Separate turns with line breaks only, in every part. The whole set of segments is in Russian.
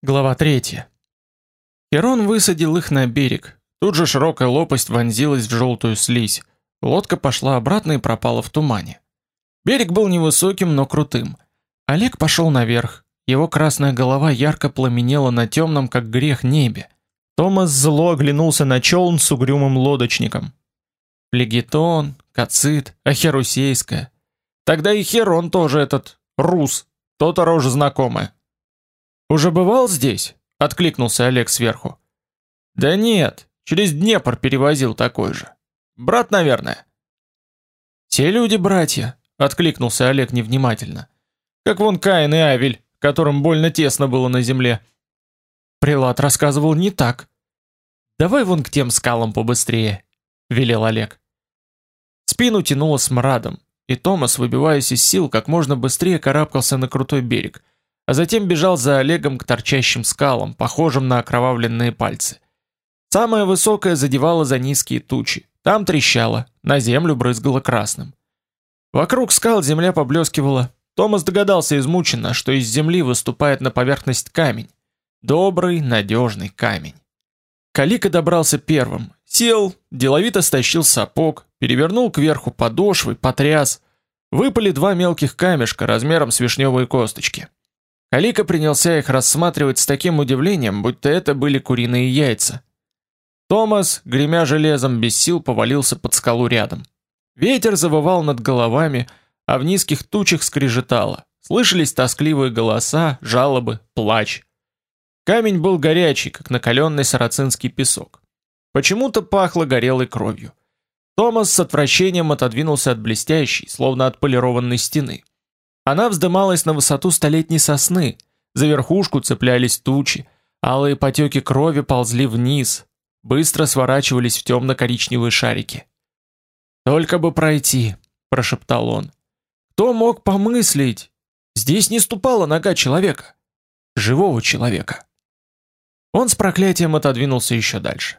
Глава 3. Херон высадил их на берег. Тут же широкая лопасть вонзилась в желтую слизь. Лодка пошла обратно и пропала в тумане. Берег был невысоким, но крутым. Олег пошел наверх. Его красная голова ярко пламенела на темном, как грех, небе. Томас зло оглянулся на челн с угрюмым лодочником. Плегетон, Кацит, Ахерусейская. Тогда и Херон тоже этот, рус, то-то рожа. Уже бывал здесь? откликнулся Олег сверху. Да нет, через Днепр перевозил такой же. Брат, наверное. Те люди братья, откликнулся Олег невнимательно. Как вон Каин и Авель, которым больно тесно было на земле. Прилад рассказывал не так. Давай вон к тем скалам побыстрее, велел Олег. Спину тянуло смрадом, и Томас, выбиваясь из сил, как можно быстрее карабкался на крутой берег а затем бежал за Олегом к торчащим скалам, похожим на окровавленные пальцы. Самое высокое задевало за низкие тучи. Там трещало, на землю брызгало красным. Вокруг скал земля поблескивала. Томас догадался измученно, что из земли выступает на поверхность камень. Добрый, надежный камень. Калика добрался первым. Сел, деловито стащил сапог, перевернул кверху подошвы, потряс. Выпали два мелких камешка размером с вишневые косточки. Калика принялся их рассматривать с таким удивлением, будто это были куриные яйца. Томас, гремя железом без сил, повалился под скалу рядом. Ветер завывал над головами, а в низких тучах скрежетало. Слышались тоскливые голоса, жалобы, плач. Камень был горячий, как накаленный сарацинский песок. Почему-то пахло горелой кровью. Томас с отвращением отодвинулся от блестящей, словно отполированной стены. Она вздымалась на высоту столетней сосны, за верхушку цеплялись тучи, алые потеки крови ползли вниз, быстро сворачивались в темно-коричневые шарики. «Только бы пройти», — прошептал он. «Кто мог помыслить? Здесь не ступала нога человека. Живого человека». Он с проклятием отодвинулся еще дальше.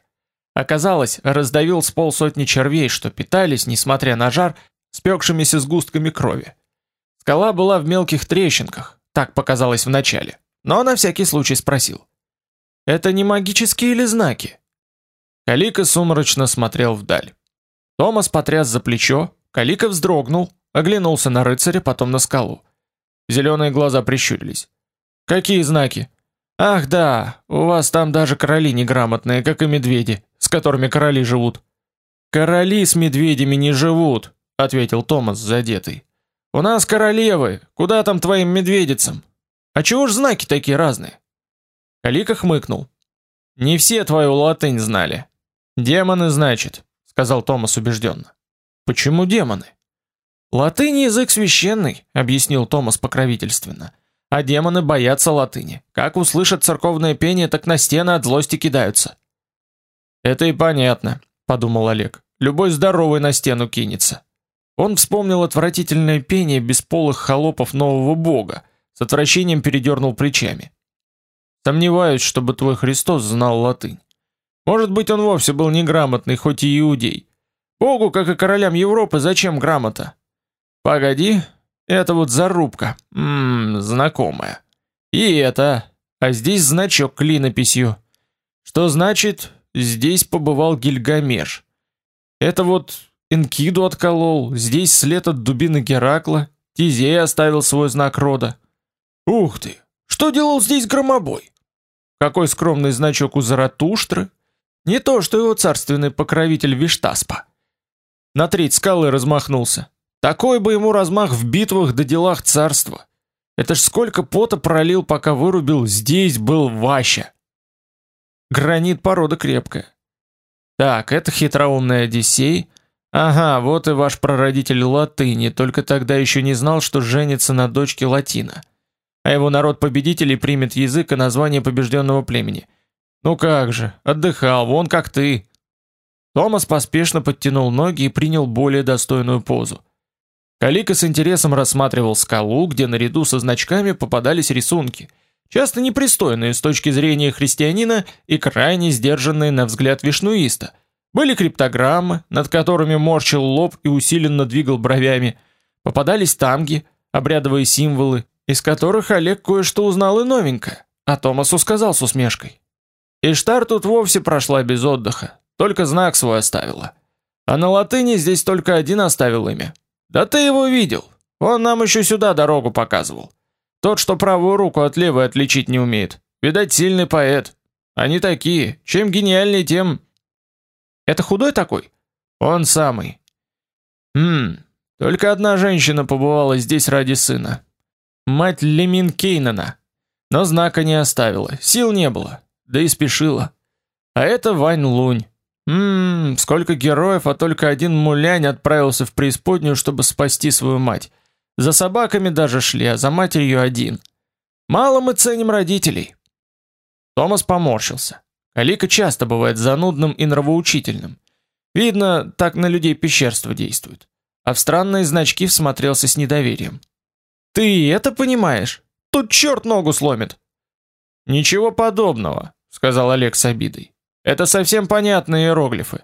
Оказалось, раздавил с полсотни червей, что питались, несмотря на жар, спекшимися сгустками крови. Скала была в мелких трещинках, так показалось вначале. Но на всякий случай спросил: "Это не магические или знаки?" Калика сумрачно смотрел вдаль. Томас потряс за плечо, Калика вздрогнул, оглянулся на рыцаря, потом на скалу. Зеленые глаза прищурились. Какие знаки? Ах, да, у вас там даже короли неграмотные, как и медведи, с которыми короли живут. Короли с медведями не живут, ответил Томас задетый. У нас королевы, куда там твоим медведицам? А чего ж знаки такие разные? Калика хмыкнул. Не все твою латынь знали. Демоны, значит, сказал Томас убежденно. Почему демоны? Латынь язык священный, объяснил Томас покровительственно. А демоны боятся латыни. Как услышат церковное пение, так на стены от злости кидаются. Это и понятно, подумал Олег. Любой здоровый на стену кинется. Он вспомнил отвратительное пение бесполых холопов нового бога, с отвращением передернул плечами. Сомневаюсь, чтобы твой Христос знал латынь. Может быть, он вовсе был неграмотный, хоть и иудей. Богу, как и королям Европы, зачем грамота? Погоди, это вот зарубка. Мм, знакомая. И это, а здесь значок клинописью. Что значит, здесь побывал Гильгамеш. Это вот Энкиду отколол, здесь след от дубины Геракла, Тизей оставил свой знак рода. Ух ты! Что делал здесь громобой? Какой скромный значок у Заратуштры? Не то, что его царственный покровитель Виштаспа. На треть скалы размахнулся. Такой бы ему размах в битвах да делах царства. Это ж сколько пота пролил, пока вырубил, здесь был Ваща. Гранит порода крепкая. Так, это хитроумный Одиссей, Ага, вот и ваш прародитель латыни, только тогда еще не знал, что женится на дочке латина. А его народ победителей примет язык и название побежденного племени. Ну как же, отдыхал, вон как ты. Томас поспешно подтянул ноги и принял более достойную позу. Калика с интересом рассматривал скалу, где наряду со значками попадались рисунки, часто непристойные с точки зрения христианина и крайне сдержанные на взгляд вишнуиста – были криптограммы, над которыми морщил лоб и усиленно двигал бровями. Попадались тамги, обрядовые символы, из которых Олег кое-что узнал и новенькое. А Томасу сказал с усмешкой. Иштар тут вовсе прошла без отдыха, только знак свой оставила. А на латыни здесь только один оставил имя. Да ты его видел. Он нам еще сюда дорогу показывал. Тот, что правую руку от левой отличить не умеет. Видать, сильный поэт. Они такие. Чем гениальнее, тем... Это худой такой? Он самый. Хм, только одна женщина побывала здесь ради сына. Мать Лемин Кейнана. Но знака не оставила, сил не было, да и спешила. А это Вань Лунь. Ммм, сколько героев, а только один мулянь отправился в преисподнюю, чтобы спасти свою мать. За собаками даже шли, а за матерью один. Мало мы ценим родителей. Томас поморщился. Калика часто бывает занудным и нравоучительным. Видно, так на людей пещерство действует. А в странные значки всмотрелся с недоверием. Ты это понимаешь? Тут черт ногу сломит. Ничего подобного, сказал Олег с обидой. Это совсем понятные иероглифы.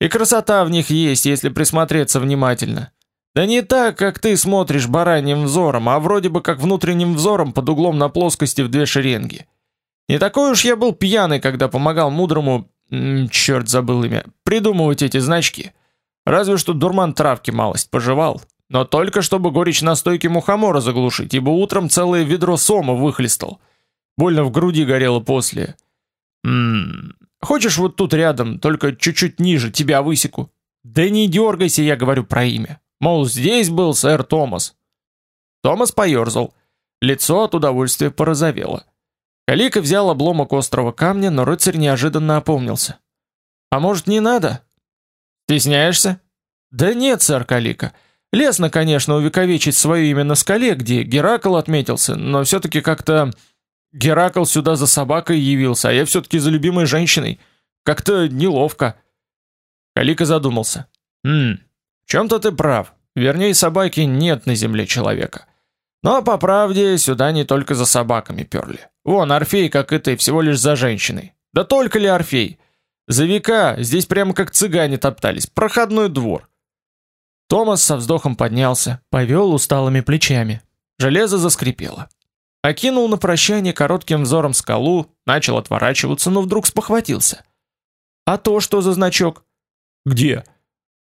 И красота в них есть, если присмотреться внимательно. Да не так, как ты смотришь бараньим взором, а вроде бы как внутренним взором под углом на плоскости в две шеренги. Не такой уж я был пьяный, когда помогал мудрому, черт забыл имя, придумывать эти значки. Разве что дурман травки малость пожевал, но только чтобы горечь настойки мухомора заглушить, ибо утром целое ведро сома выхлестал. Больно в груди горело после. Ммм, хочешь вот тут рядом, только чуть-чуть ниже, тебя высеку? Да не дергайся, я говорю про имя. Мол, здесь был сэр Томас. Томас поерзал. Лицо от удовольствия порозовело. Калика взял обломок острого камня, но рыцарь неожиданно опомнился. «А может, не надо?» «Стесняешься?» «Да нет, сэр Калика. Лестно, конечно, увековечить свое имя на скале, где Геракл отметился, но все-таки как-то... Геракл сюда за собакой явился, а я все-таки за любимой женщиной. Как-то неловко». Калика задумался. «Хм, в чем-то ты прав. Вернее, собаки нет на земле человека. Но, по правде, сюда не только за собаками перли. Вон, Орфей, как и ты, всего лишь за женщиной. Да только ли Орфей? За века здесь прямо как цыгане топтались. Проходной двор. Томас со вздохом поднялся, повел усталыми плечами. Железо заскрипело. Окинул на прощание коротким взором скалу, начал отворачиваться, но вдруг спохватился. А то что за значок? Где?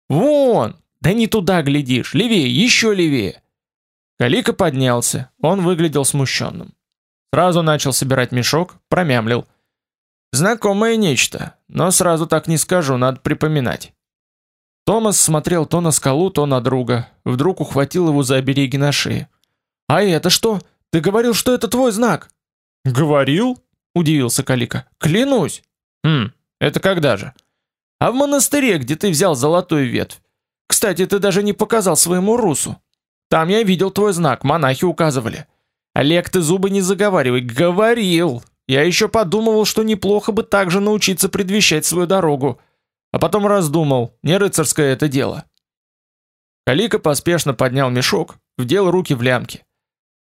Вон! Да не туда глядишь, левее, еще левее. Калика поднялся. Он выглядел смущенным. Сразу начал собирать мешок, промямлил: Знакомое нечто, но сразу так не скажу, надо припоминать. Томас смотрел то на скалу, то на друга. Вдруг ухватил его за обереги на шее. «А это что? Ты говорил, что это твой знак?» «Говорил?» — удивился Калика. «Клянусь!» «Хм, это когда же?» «А в монастыре, где ты взял золотую ветвь. Кстати, ты даже не показал своему русу. Там я видел твой знак, монахи указывали. Олег, ты зубы не заговаривай, говорил!» Я еще подумывал, что неплохо бы также научиться предвещать свою дорогу, а потом раздумал, не рыцарское это дело. Калика поспешно поднял мешок, вдел руки в лямки.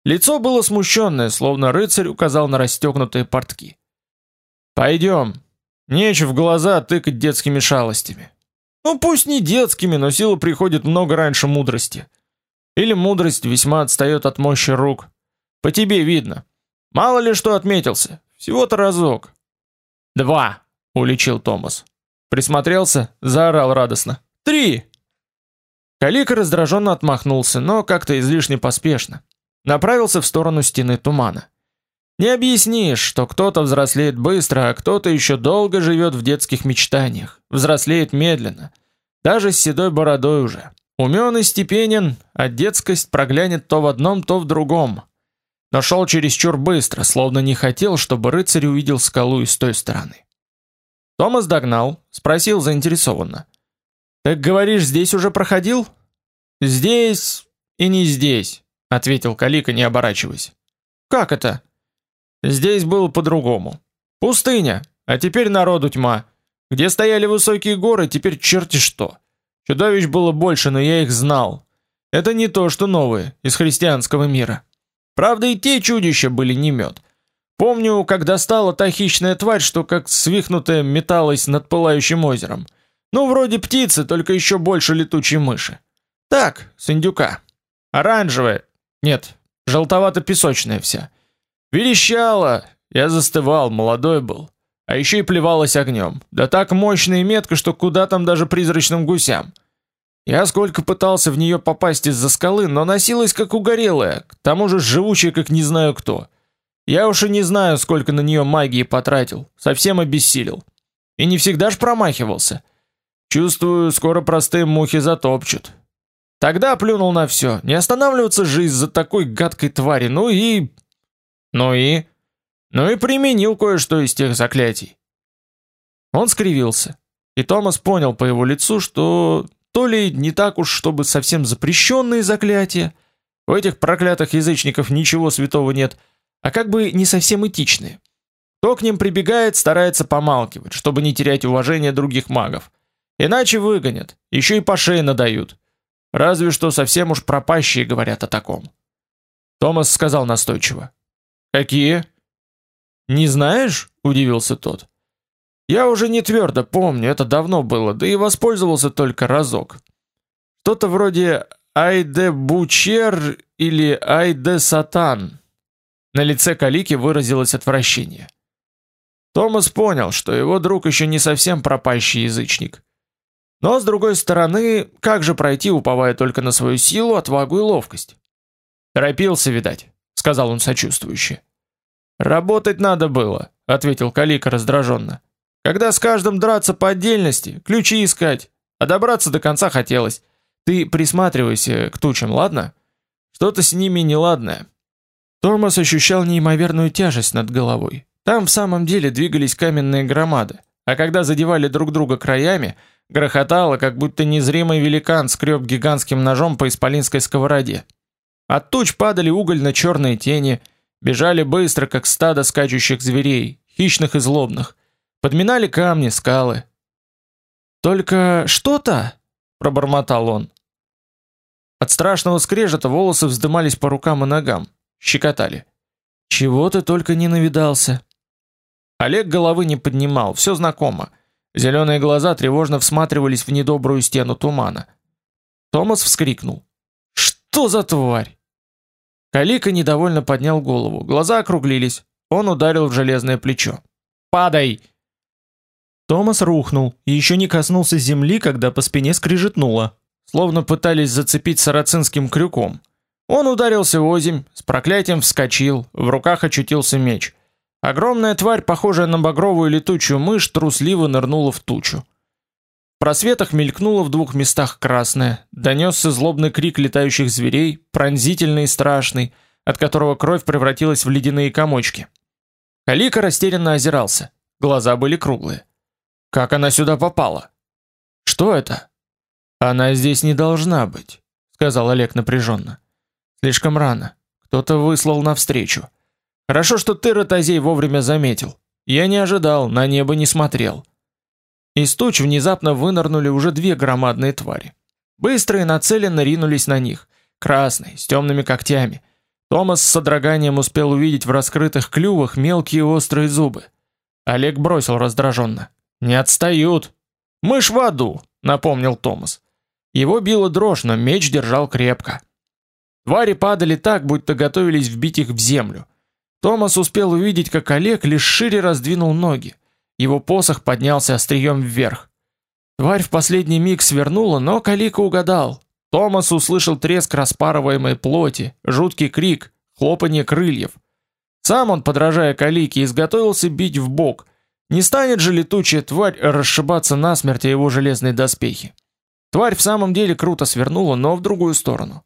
Лицо было смущенное, словно рыцарь указал на расстегнутые портки. «Пойдем. Нечего в глаза тыкать детскими шалостями. Ну пусть не детскими, но сила приходит много раньше мудрости. Или мудрость весьма отстает от мощи рук. По тебе видно. Мало ли что отметился. Всего-то разок. Два, уличил Томас. Присмотрелся, заорал радостно. Три. Калика раздраженно отмахнулся, но как-то излишне поспешно. Направился в сторону стены тумана. Не объяснишь, что кто-то взрослеет быстро, а кто-то еще долго живет в детских мечтаниях, взрослеет медленно, даже с седой бородой уже. Умен и степенен, а детскость проглянет то в одном, то в другом но шел чересчур быстро, словно не хотел, чтобы рыцарь увидел скалу из той стороны. Томас догнал, спросил заинтересованно. «Так говоришь, здесь уже проходил?» «Здесь и не здесь», — ответил Калика, не оборачиваясь. «Как это?» «Здесь было по-другому. Пустыня, а теперь народу тьма. Где стояли высокие горы, теперь черти что. Чудовищ было больше, но я их знал. Это не то, что новые, из христианского мира». Правда, и те чудища были не мед. Помню, когда стала та хищная тварь, что как свихнутая металась над пылающим озером. Ну, вроде птицы, только еще больше летучей мыши. Так, с индюка. Оранжевая. Нет, желтовато-песочная вся. Верещала. Я застывал, молодой был. А еще и плевалась огнем. Да так мощно и метко, что куда там даже призрачным гусям. Я сколько пытался в нее попасть из-за скалы, но носилась как угорелая, к тому же живучая как не знаю кто. Я уж и не знаю, сколько на нее магии потратил, совсем обессилел. И не всегда ж промахивался. Чувствую, скоро простые мухи затопчут. Тогда плюнул на все, не останавливаться же из-за такой гадкой твари, ну и... Ну и... Ну и применил кое-что из тех заклятий. Он скривился, и Томас понял по его лицу, что то ли не так уж, чтобы совсем запрещенные заклятия, у этих проклятых язычников ничего святого нет, а как бы не совсем этичные. Кто к ним прибегает, старается помалкивать, чтобы не терять уважение других магов. Иначе выгонят, еще и по шее надают. Разве что совсем уж пропащие говорят о таком. Томас сказал настойчиво. «Какие?» «Не знаешь?» – удивился тот. «Я уже не твердо помню, это давно было, да и воспользовался только разок. Что-то вроде «Айде Бучер» или «Айде Сатан». На лице Калики выразилось отвращение. Томас понял, что его друг еще не совсем пропащий язычник. Но, с другой стороны, как же пройти, уповая только на свою силу, отвагу и ловкость? «Торопился, видать», — сказал он сочувствующе. «Работать надо было», — ответил Калика раздраженно. «Когда с каждым драться по отдельности, ключи искать, а добраться до конца хотелось. Ты присматривайся к тучам, ладно? Что-то с ними неладное». Томас ощущал неимоверную тяжесть над головой. Там в самом деле двигались каменные громады, а когда задевали друг друга краями, грохотало, как будто незримый великан скреб гигантским ножом по исполинской сковороде. От туч падали угольно-черные тени, бежали быстро, как стадо скачущих зверей, хищных и злобных, подминали камни, скалы. «Только что-то?» — пробормотал он. От страшного скрежета волосы вздымались по рукам и ногам, щекотали. «Чего ты только не навидался?» Олег головы не поднимал, все знакомо. Зеленые глаза тревожно всматривались в недобрую стену тумана. Томас вскрикнул. «Что за тварь?» Калика недовольно поднял голову, глаза округлились. Он ударил в железное плечо. «Падай!» Томас рухнул и еще не коснулся земли, когда по спине скрижетнуло, словно пытались зацепить сарацинским крюком. Он ударился в озимь, с проклятием вскочил, в руках очутился меч — Огромная тварь, похожая на багровую летучую мышь, трусливо нырнула в тучу. В просветах мелькнуло в двух местах красное, донесся злобный крик летающих зверей, пронзительный и страшный, от которого кровь превратилась в ледяные комочки. Калика растерянно озирался, глаза были круглые. Как она сюда попала? Что это? Она здесь не должна быть, сказал Олег напряженно. Слишком рано. Кто-то выслал навстречу. Хорошо, что ты, Ротозей, вовремя заметил. Я не ожидал, на небо не смотрел. Из туч внезапно вынырнули уже две громадные твари. Быстро и нацеленно ринулись на них. Красные, с темными когтями. Томас с содроганием успел увидеть в раскрытых клювах мелкие острые зубы. Олег бросил раздраженно. «Не отстают!» «Мышь в аду!» — напомнил Томас. Его била дрожь, но меч держал крепко. Твари падали так, будто готовились вбить их в землю. Томас успел увидеть, как Олег лишь шире раздвинул ноги. Его посох поднялся острием вверх. Тварь в последний миг свернула, но Калика угадал. Томас услышал треск распарываемой плоти, жуткий крик, хлопанье крыльев. Сам он, подражая Калике, изготовился бить в бок. Не станет же летучая тварь расшибаться насмерть о его железные доспехи. Тварь в самом деле круто свернула, но в другую сторону.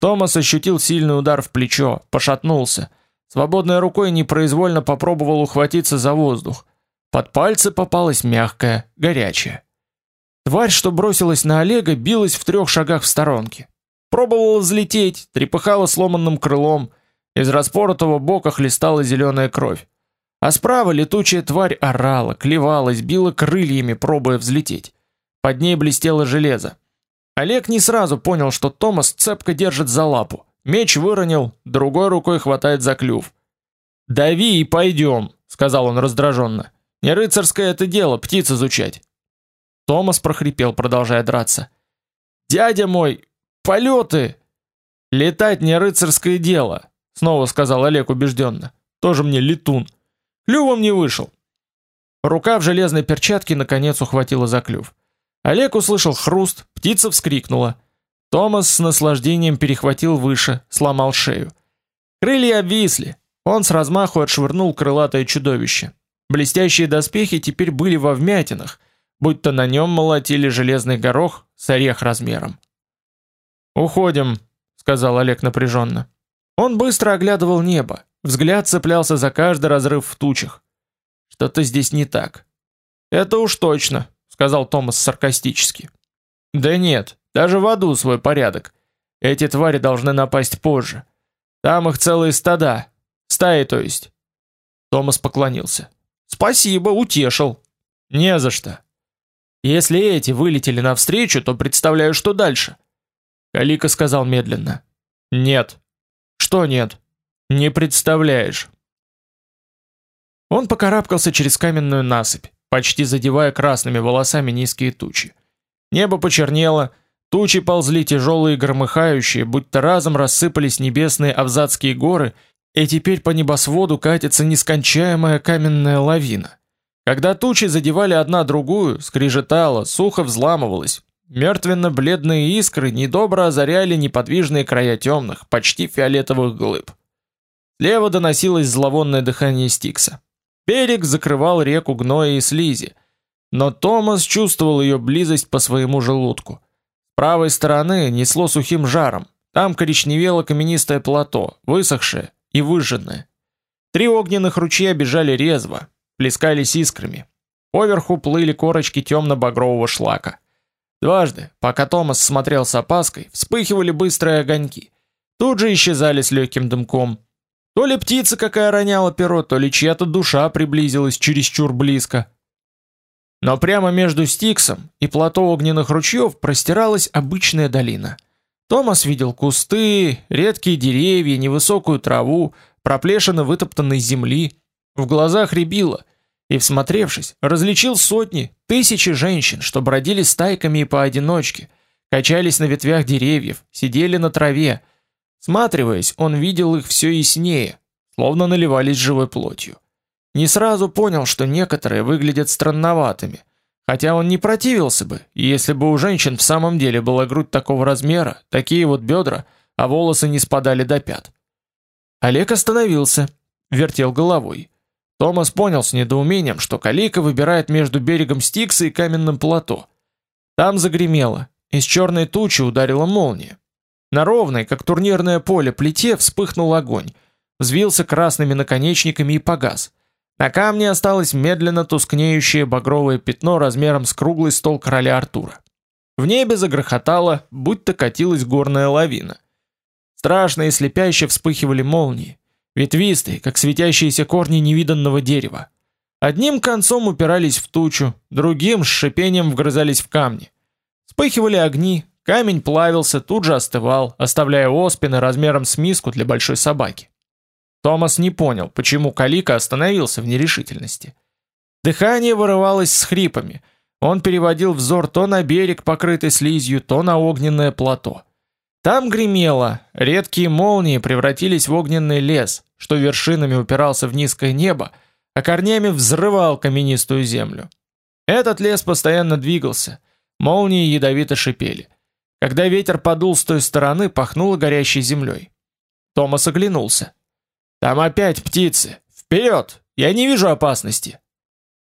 Томас ощутил сильный удар в плечо, пошатнулся — Свободной рукой непроизвольно попробовал ухватиться за воздух. Под пальцы попалась мягкая, горячая. Тварь, что бросилась на Олега, билась в трех шагах в сторонке. Пробовала взлететь, трепыхала сломанным крылом, из распоротого бока хлестала зеленая кровь. А справа летучая тварь орала, клевалась, била крыльями, пробуя взлететь. Под ней блестело железо. Олег не сразу понял, что Томас цепко держит за лапу. Меч выронил, другой рукой хватает за клюв. «Дави и пойдем», — сказал он раздраженно. «Не рыцарское это дело, птиц изучать». Томас прохрипел, продолжая драться. «Дядя мой, полеты!» «Летать не рыцарское дело», — снова сказал Олег убежденно. «Тоже мне летун. Клювом не вышел. Рука в железной перчатке наконец ухватила за клюв. Олег услышал хруст, птица вскрикнула. Томас с наслаждением перехватил выше, сломал шею. Крылья обвисли. Он с размаху отшвырнул крылатое чудовище. Блестящие доспехи теперь были во вмятинах, будто на нем молотили железный горох с орех размером. «Уходим», — сказал Олег напряженно. Он быстро оглядывал небо, взгляд цеплялся за каждый разрыв в тучах. Что-то здесь не так. «Это уж точно», — сказал Томас саркастически. «Да нет, даже в аду свой порядок. Эти твари должны напасть позже. Там их целые стада. Стаи, то есть». Томас поклонился. «Спасибо, утешил». «Не за что. Если эти вылетели навстречу, то представляю, что дальше». Калика сказал медленно. «Нет». «Что нет?» «Не представляешь». Он покарабкался через каменную насыпь, почти задевая красными волосами низкие тучи. Небо почернело, тучи ползли тяжелые громыхающие, будто разом рассыпались небесные Авзатские горы, и теперь по небосводу катится нескончаемая каменная лавина. Когда тучи задевали одна другую, скрежетало, сухо взламывалось, Мертвенно-бледные искры недобро озаряли неподвижные края темных, почти фиолетовых глыб. Слева доносилось зловонное дыхание Стикса. Берег закрывал реку гноя и слизи, но Томас чувствовал ее близость по своему желудку. С правой стороны несло сухим жаром, там коричневело каменистое плато, высохшее и выжженное. Три огненных ручья бежали резво, плескались искрами. Поверху плыли корочки темно-багрового шлака. Дважды, пока Томас смотрел с опаской, вспыхивали быстрые огоньки. Тут же исчезали с легким дымком. То ли птица какая роняла перо, то ли чья-то душа приблизилась чересчур близко. Но прямо между Стиксом и плато огненных ручьев простиралась обычная долина. Томас видел кусты, редкие деревья, невысокую траву, проплешины вытоптанной земли. В глазах рябило, и, всмотревшись, различил сотни, тысячи женщин, что бродили стайками и поодиночке, качались на ветвях деревьев, сидели на траве. Сматриваясь, он видел их все яснее, словно наливались живой плотью. Не сразу понял, что некоторые выглядят странноватыми, хотя он не противился бы, если бы у женщин в самом деле была грудь такого размера, такие вот бедра, а волосы не спадали до пят. Олег остановился, вертел головой. Томас понял с недоумением, что Калика выбирает между берегом Стикса и каменным плато. Там загремело, из черной тучи ударила молния. На ровной, как турнирное поле, плите вспыхнул огонь, взвился красными наконечниками и погас. На камне осталось медленно тускнеющее багровое пятно размером с круглый стол короля Артура. В небе загрохотало, будто катилась горная лавина. Страшно и слепяще вспыхивали молнии ветвистые, как светящиеся корни невиданного дерева. Одним концом упирались в тучу, другим с шипением вгрызались в камни. Вспыхивали огни, камень плавился, тут же остывал, оставляя оспины размером с миску для большой собаки. Томас не понял, почему Калика остановился в нерешительности. Дыхание вырывалось с хрипами. Он переводил взор то на берег, покрытый слизью, то на огненное плато. Там гремело, редкие молнии превратились в огненный лес, что вершинами упирался в низкое небо, а корнями взрывал каменистую землю. Этот лес постоянно двигался, молнии ядовито шипели. Когда ветер подул с той стороны, пахнуло горящей землей. Томас оглянулся. «Там опять птицы! Вперед! Я не вижу опасности!»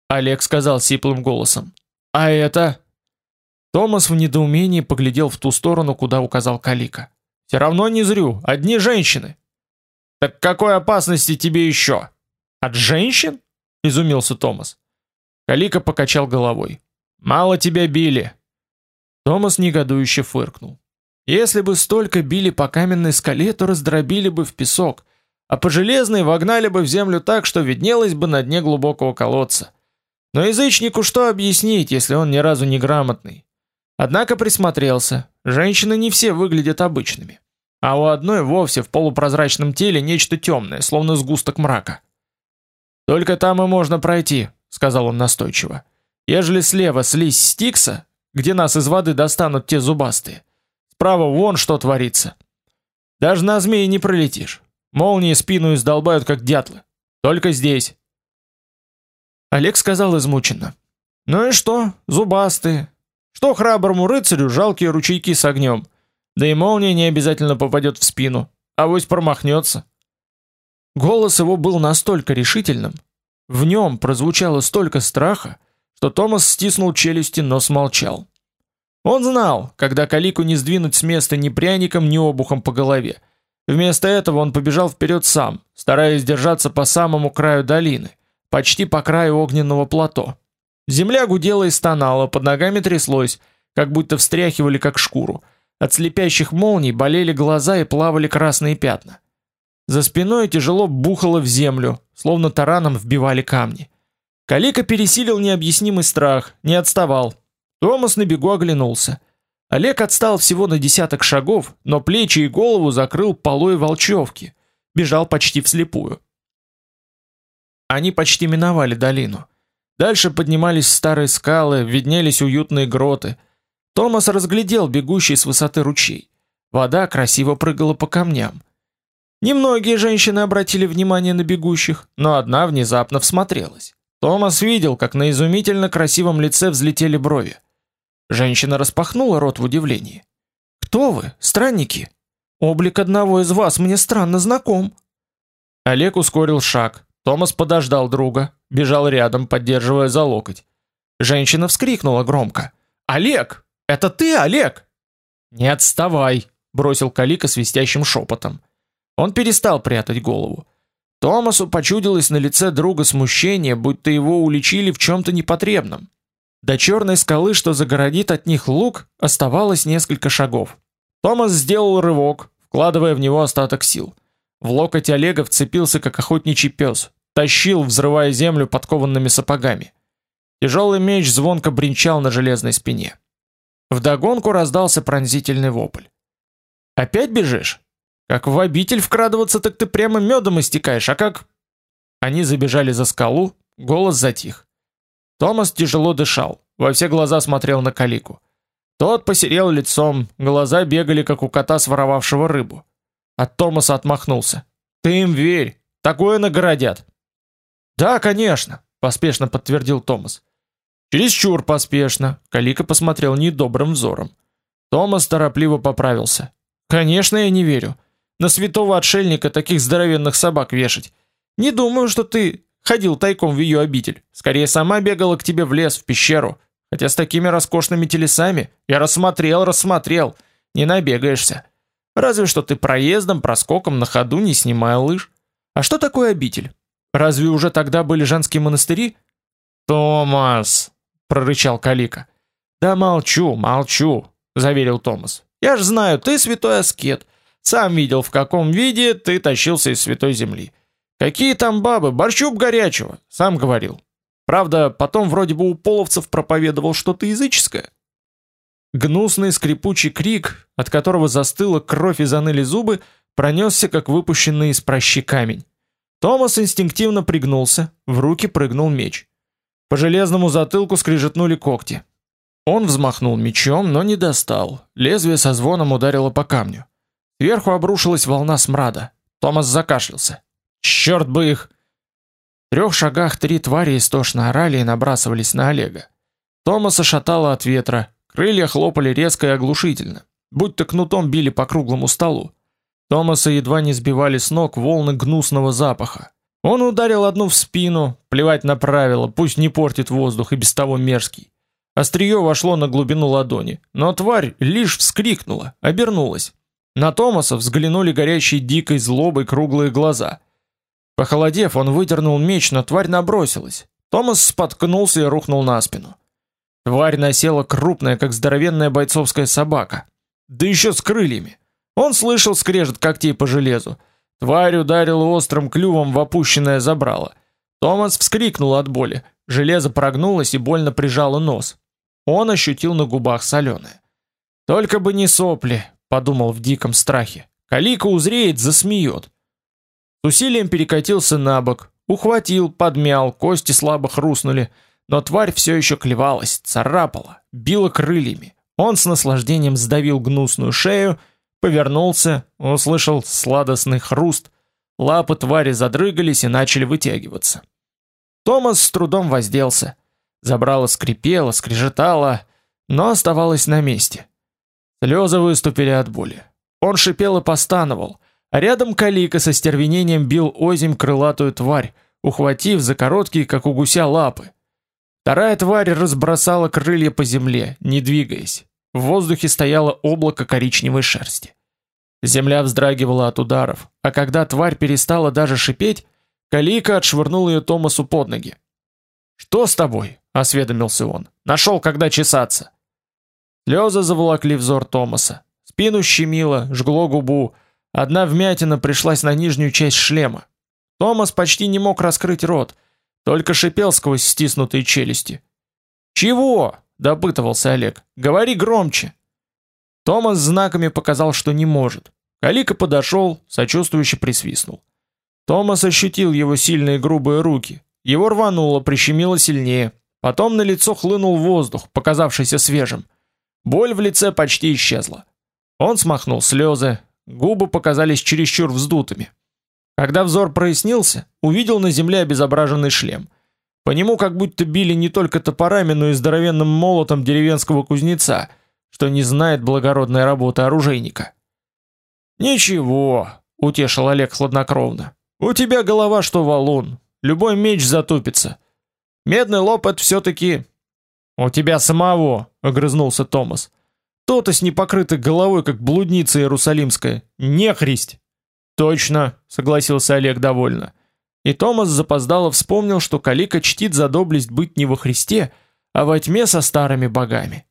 Олег сказал сиплым голосом. «А это...» Томас в недоумении поглядел в ту сторону, куда указал Калика. «Все равно не зрю, одни женщины». «Так какой опасности тебе еще?» «От женщин?» — изумился Томас. Калика покачал головой. «Мало тебя били». Томас негодующе фыркнул. «Если бы столько били по каменной скале, то раздробили бы в песок, а по железной вогнали бы в землю так, что виднелось бы на дне глубокого колодца. Но язычнику что объяснить, если он ни разу не грамотный? Однако присмотрелся. Женщины не все выглядят обычными. А у одной вовсе в полупрозрачном теле нечто темное, словно сгусток мрака. «Только там и можно пройти», — сказал он настойчиво. «Ежели слева слизь Стикса, где нас из воды достанут те зубастые, справа вон что творится. Даже на змеи не пролетишь. Молнии спину издолбают, как дятлы. Только здесь». Олег сказал измученно. Ну и что, зубастые? Что храброму рыцарю жалкие ручейки с огнем? Да и молния не обязательно попадет в спину, а вось промахнется. Голос его был настолько решительным, в нем прозвучало столько страха, что Томас стиснул челюсти, но смолчал. Он знал, когда Калику не сдвинуть с места ни пряником, ни обухом по голове. Вместо этого он побежал вперед сам, стараясь держаться по самому краю долины, почти по краю огненного плато. Земля гудела и стонала, под ногами тряслось, как будто встряхивали как шкуру. От слепящих молний болели глаза и плавали красные пятна. За спиной тяжело бухало в землю, словно тараном вбивали камни. Калика пересилил необъяснимый страх, не отставал. Томас на бегу оглянулся. Олег отстал всего на десяток шагов, но плечи и голову закрыл полой волчевки. Бежал почти вслепую. Они почти миновали долину. Дальше поднимались старые скалы, виднелись уютные гроты. Томас разглядел бегущий с высоты ручей. Вода красиво прыгала по камням. Немногие женщины обратили внимание на бегущих, но одна внезапно всмотрелась. Томас видел, как на изумительно красивом лице взлетели брови. Женщина распахнула рот в удивлении. «Кто вы, странники? Облик одного из вас мне странно знаком». Олег ускорил шаг. Томас подождал друга, бежал рядом, поддерживая за локоть. Женщина вскрикнула громко. «Олег! Это ты, Олег?» «Не отставай!» — бросил Калика свистящим шепотом. Он перестал прятать голову. Томасу почудилось на лице друга смущение, будто его уличили в чем-то непотребном. До черной скалы, что загородит от них луг, оставалось несколько шагов. Томас сделал рывок, вкладывая в него остаток сил. В локоть Олега вцепился, как охотничий пес тащил, взрывая землю подкованными сапогами. Тяжелый меч звонко бренчал на железной спине. Вдогонку раздался пронзительный вопль. «Опять бежишь? Как в обитель вкрадываться, так ты прямо медом истекаешь, а как...» Они забежали за скалу, голос затих. Томас тяжело дышал, во все глаза смотрел на Калику. Тот посерел лицом, глаза бегали, как у кота, своровавшего рыбу. От Томаса отмахнулся. «Ты им верь, такое наградят!» Да, конечно, поспешно подтвердил Томас. Чересчур поспешно. Калика посмотрел недобрым взором. Томас торопливо поправился. Конечно, я не верю. На святого отшельника таких здоровенных собак вешать. Не думаю, что ты ходил тайком в ее обитель. Скорее сама бегала к тебе в лес, в пещеру. Хотя с такими роскошными телесами я рассмотрел, рассмотрел. Не набегаешься. Разве что ты проездом, проскоком на ходу, не снимая лыж. А что такое обитель? Разве уже тогда были женские монастыри? Томас, прорычал Калика. Да молчу, молчу, заверил Томас. Я ж знаю, ты святой аскет. Сам видел, в каком виде ты тащился из святой земли. Какие там бабы, борщуп горячего, сам говорил. Правда, потом вроде бы у половцев проповедовал что-то языческое. Гнусный скрипучий крик, от которого застыла кровь и заныли зубы, пронесся, как выпущенный из прощи камень. Томас инстинктивно пригнулся, в руки прыгнул меч. По железному затылку скрежетнули когти. Он взмахнул мечом, но не достал. Лезвие со звоном ударило по камню. Сверху обрушилась волна смрада. Томас закашлялся. Черт бы их! В трех шагах три твари истошно орали и набрасывались на Олега. Томаса шатало от ветра, крылья хлопали резко и оглушительно, будто кнутом били по круглому столу. Томаса едва не сбивали с ног волны гнусного запаха. Он ударил одну в спину, плевать на правила, пусть не портит воздух и без того мерзкий. Острие вошло на глубину ладони, но тварь лишь вскрикнула, обернулась. На Томаса взглянули горящие дикой злобой круглые глаза. Похолодев, он выдернул меч, но тварь набросилась. Томас споткнулся и рухнул на спину. Тварь насела крупная, как здоровенная бойцовская собака, да еще с крыльями. Он слышал скрежет когтей по железу. Тварь ударила острым клювом в опущенное забрало. Томас вскрикнул от боли. Железо прогнулось и больно прижало нос. Он ощутил на губах соленое. Только бы не сопли, подумал в диком страхе. Калика узреет, засмеет. С усилием перекатился на бок, ухватил, подмял, кости слабо хрустнули, но тварь все еще клевалась, царапала, била крыльями. Он с наслаждением сдавил гнусную шею Повернулся, услышал сладостный хруст, лапы твари задрыгались и начали вытягиваться. Томас с трудом возделся. Забрало скрипело, скрежетало, но оставалось на месте. Слезы выступили от боли. Он шипел и постановал, а рядом Калика со стервенением бил озимь крылатую тварь, ухватив за короткие, как у гуся, лапы. Вторая тварь разбросала крылья по земле, не двигаясь. В воздухе стояло облако коричневой шерсти. Земля вздрагивала от ударов, а когда тварь перестала даже шипеть, Калика отшвырнул ее Томасу под ноги. «Что с тобой?» — осведомился он. «Нашел, когда чесаться». Слезы заволокли взор Томаса. Спину щемило, жгло губу. Одна вмятина пришлась на нижнюю часть шлема. Томас почти не мог раскрыть рот, только шипел сквозь стиснутые челюсти. «Чего?» — допытывался Олег. «Говори громче!» Томас знаками показал, что не может. Калика подошел, сочувствующе присвистнул. Томас ощутил его сильные грубые руки. Его рвануло, прищемило сильнее. Потом на лицо хлынул воздух, показавшийся свежим. Боль в лице почти исчезла. Он смахнул слезы, губы показались чересчур вздутыми. Когда взор прояснился, увидел на земле обезображенный шлем. По нему как будто били не только топорами, но и здоровенным молотом деревенского кузнеца, что не знает благородной работы оружейника. «Ничего», — утешил Олег хладнокровно. «У тебя голова что валун, любой меч затупится. Медный лоб — это все-таки...» «У тебя самого», — огрызнулся Томас. «То-то с непокрытой головой, как блудница иерусалимская. Нехристь!» «Точно», — согласился Олег довольно. И Томас запоздало вспомнил, что Калика чтит за доблесть быть не во Христе, а во тьме со старыми богами.